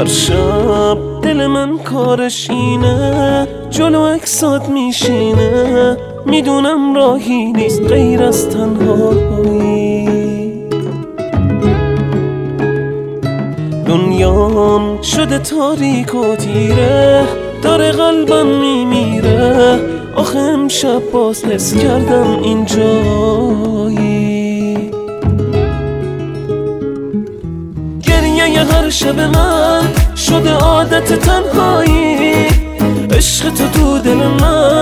هر شب دل من کارش اینه جلو اکسات میشینه. می‌دونم راهی نیست غیر از تنهایی. دنیام شده تاریک و تیره داره قلبم میمیره. آخه امشب باز حس کردم اینجایی گریه هر شب من شده عادت تنهایی. عشق تو تو دل من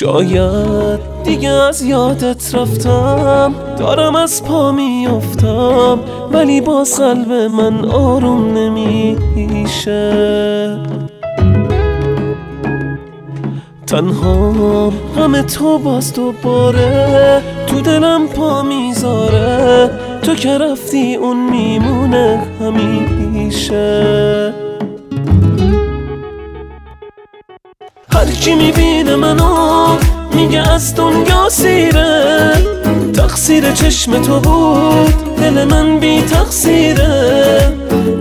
شاید دیگه از یادت رفتم. دارم از پا میافتم ولی باز قلب من آروم نمیشه. تنها غم تو باز دوباره تو دلم پا می‌ذاره. تو که رفتی اون میمونه همیشه. هر کی می‌بینه منو میگه از دنیا سیره. تقصیر چشم تو بود دل من بی تقصیره.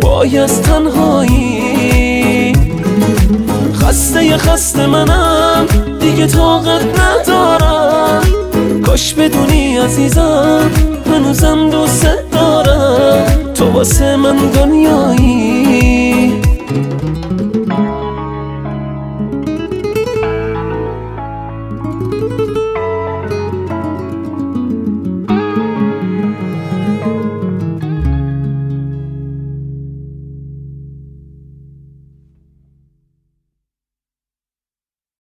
وای از تنهایی. خسته خسته منم دیگه طاقت ندارم. کاش بدونی عزیزم هنوزم دوست دارم. تو واسه من دنیایی.